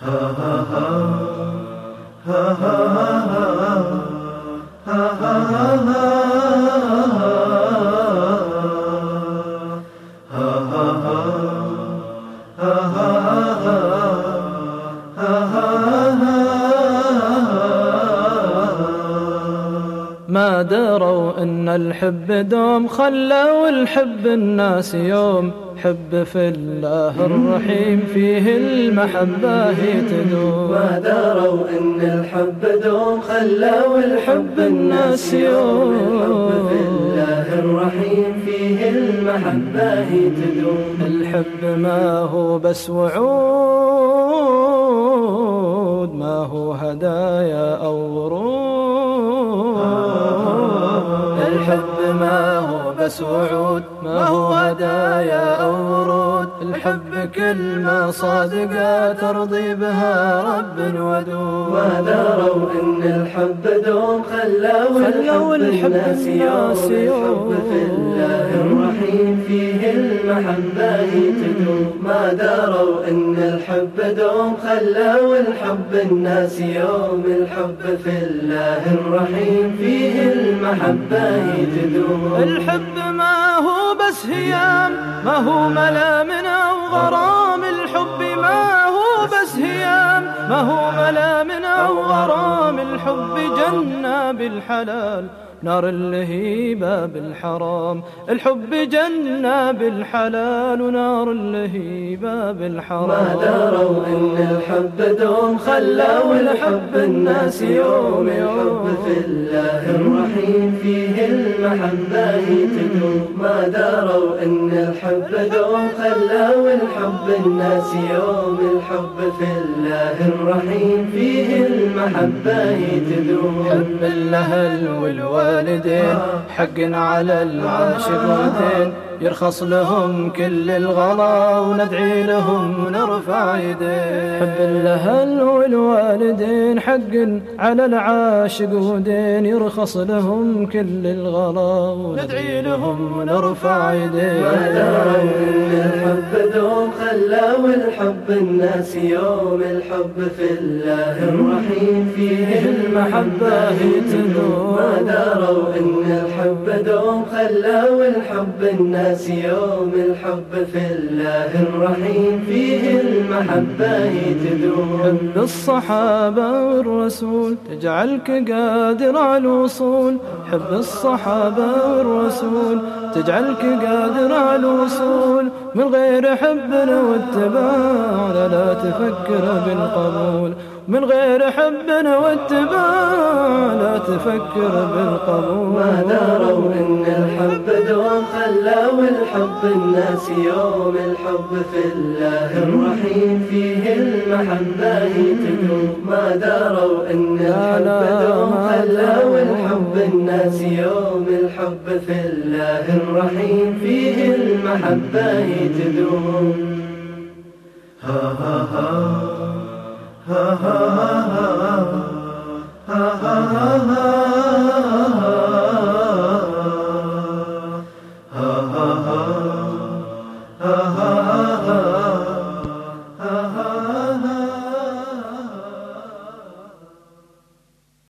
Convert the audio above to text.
ما دروا إن الحب دوم خلوا الحب الناس يوم. حب في الله الرحيم فيه المحبة تدوم. ما دروا إن الحب دوم خلوا الحب الناس يوم. حب في الله الرحيم فيه المحبة تدوم. الحب ما هو بس وعود ما هو هدايا أو ورود الحب ما وعود ما هو هدايا أو ورود الحب كلمة صادقة ترضي بها رب ودود ما دروا إن الحب دوم خلوا الحب الناس يوم الحب في الله الرحيم. فيه المحبة تدوم. ما دروا إن الحب دوم خلوا الحب الناس يوم الحب في الله الرحيم. فيه المحبة تدوم. الحب ما هو بس هيام ما هو ملام ما هو ملام أو غرام الحب جنة بالحلال. نار اللهيبة بالحرام الحب جنة بالحلال ونار اللهيبة بالحرام. ما دروا إن الحب دوم خلوا الحب الناس يوم الحب في الله الرحيم فيه المحبة تدوم. ما دروا إن الحب دوم خلوا الحب الناس يوم الحب في الله الرحيم فيه المحبة تدوم. حب الأهل والوالدين حق على العاشقين يرخص لهم كل الغلا وندعي لهم ونرفع يدين. حب الأهل والوالدين حق على العاشق ودين يرخص لهم كل الغلا وندعي لهم ونرفع يدين. الحب دوم خلوا الحب الناس يوم الحب في الله الرحيم. فيه المحبة تدوم ما دروا إن الحب دوم خلوا الحب الناس يوم الحب في الله الرحيم. فيه المحبة تدوم حب الصحابة والرسول تجعلك قادر على الوصول. حب الصحابة والرسول تجعلك قادر على الوصول. من غير حبنا واتباع لا تفكر بالقبول. من غير حبنا واتباع لا تفكر بالقبول. ما دروا إن الحب دوم خلوا الحب الناس يوم الحب في الله الرحيم. فيه المحبة تدوم ما دروا إن الحب دوم خلوا الحب الناس يوم الحب في الله الرحيم. فيه المحبة تدوم ها ها ها.